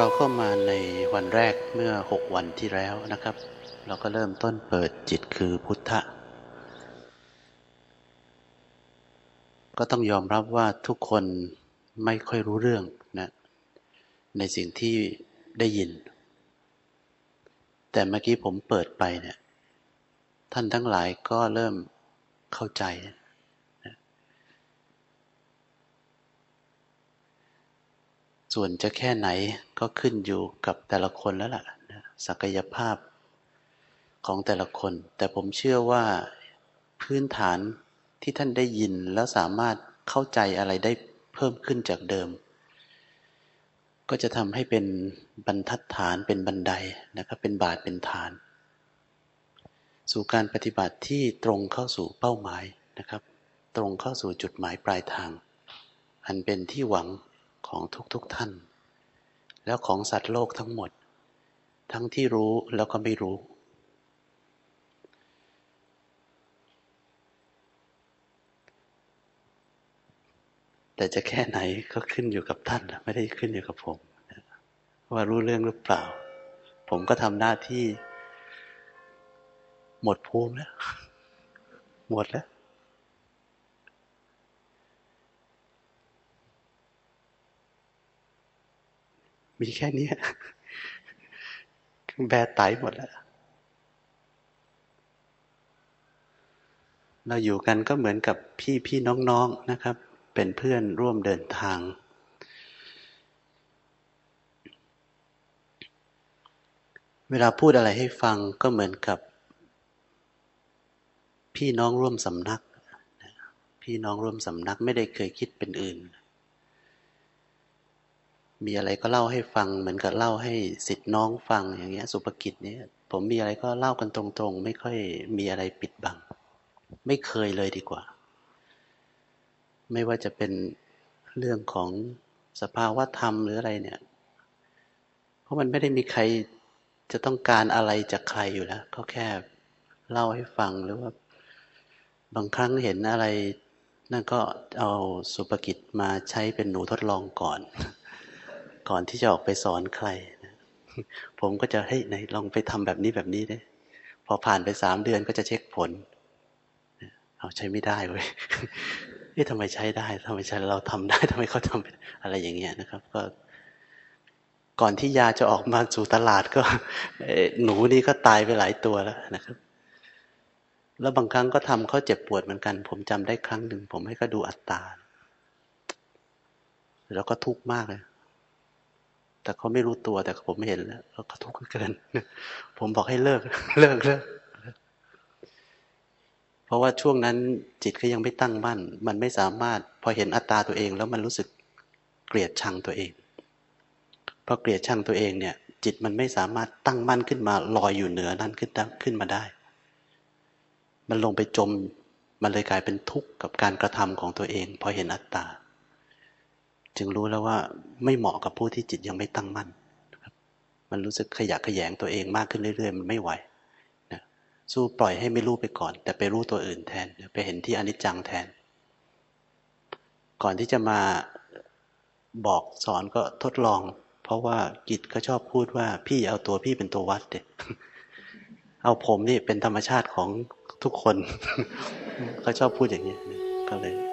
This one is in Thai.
เราเข้ามาในวันแรกเมื่อหกวันที่แล้วนะครับ เราก็เริ่มต้นเปิดจิตคือพุทธะ ก็ต้องยอมรับว่าทุกคนไม่ค่อยรู้เรื่องนะในสิ่งที่ได้ยิน แต่เมื่อกี้ผมเปิดไปเนี่ยท่านทั้งหลายก็เริ่มเข้าใจ ส่วนจะแค่ไหนก็ขึ้นอยู่กับแต่ละคนแล้วล่ะศักยภาพของแต่ละคน แต่ผมเชื่อว่าพื้นฐานที่ท่านได้ยินแล้วสามารถเข้าใจอะไรได้เพิ่มขึ้นจากเดิม ก็จะทำให้เป็นบรรทัดฐานเป็นบันไดนะครับเป็นบาทเป็นฐาน สู่การปฏิบัติที่ตรงเข้าสู่เป้าหมายนะครับ ตรงเข้าสู่จุดหมายปลายทาง อันเป็นที่หวัง ของทุกๆทท่าน แล้วของสัตว์โลกทั้งหมด ทั้งที่รู้แล้วก็ไม่รู้ แต่จะแค่ไหนก็ขึ้นอยู่กับท่านไม่ได้ขึ้นอยู่กับผม ว่ารู้เรื่องหรือเปล่า ผมก็ทำหน้าที่ หมดภูมิแล้ว หมดแล้ว มีแค่นี้แบไตหมดแล้ว เราอยู่กันก็เหมือนกับพี่พี่น้องๆนนะครับ เป็นเพื่อนร่วมเดินทาง เวลาพูดอะไรให้ฟังก็เหมือนกับพี่น้องร่วมสำนัก พี่น้องร่วมสำนักไม่ได้เคยคิดเป็นอื่น มีอะไรก็เล่าให้ฟัง เหมือนกับเล่าให้สิทธิ์น้องฟังอย่างเงี้ย สุภกิจเนี้ยผมมีอะไรก็เล่ากันตรงๆ ไม่ค่อยมีอะไรปิดบัง ไม่เคยเลยดีกว่า ไม่ว่าจะเป็นเรื่องของสภาวะธรรมหรืออะไรเนี่ย เพราะมันไม่ได้มีใครจะต้องการอะไรจากใครอยู่แล้วก็แค่เล่าให้ฟังหรือว่า บางครั้งเห็นอะไร นั่นก็เอาสุภกิจมาใช้เป็นหนูทดลองก่อน ก่อนที่จะออกไปสอนใครนะผมก็จะให้ไหนลองไปทำแบบนี้แบบนี้ได้พอผ่านไปสามเดือนก็จะเช็คผล เอาใช้ไม่ได้เว้ยเอ๊ะทำไมใช้ได้ทำไมใช้เราทำได้ทำไมเขาทำอะไรอย่างเงี้ยนะครับ ก็ ก่อนที่ยาจะออกมาสู่ตลาดก็หนูนี่ก็ตายไปหลายตัวแล้วนะครับ แล้วบางครั้งก็ทำเขาเจ็บปวดเหมือนกัน ผมจำได้ครั้งหนึ่งผมให้เขาดูอัตตาแล้วก็ทุกข์มากเลย แต่เขาไม่รู้ตัวแต่ผมไม่เห็นแล้วเขาทุกข์เกิน ผมบอกให้เลิก เลิกเลิกเพราะว่าช่วงนั้นจิตก็ยังไม่ตั้งมั่น มันไม่สามารถ พอเห็นอัตตาตัวเอง แล้วมันรู้สึกเกลียดชังตัวเองพอเกลียดชังตัวเองเนี่ย จิตมันไม่สามารถตั้งมั่นขึ้นมาลอยอยู่เหนือนั้นขึ้นขึ้นมาได้ มันลงไปจม มันเลยกลายเป็นทุกข์กับการกระทำของตัวเอง พอเห็นอัตตา จึงรู้แล้วว่าไม่เหมาะกับผู้ที่จิตยังไม่ตั้งมั่นมันรู้สึกขยะแขยงตัวเองมากขึ้นเรื่อย ๆ มันไม่ไหวนะสู้ปล่อยให้ไม่รู้ไปก่อน แต่ไปรู้ตัวอื่นแทนไปเห็นที่อนิจจังแทน ก่อนที่จะมาบอกสอนก็ทดลอง เพราะว่ากิจก็ชอบพูดว่าพี่เอาตัวพี่เป็นตัววัดเด็เอาผมนี่เป็นธรรมชาติของทุกคน ก็ชอบพูดอย่างนี้ก็เลย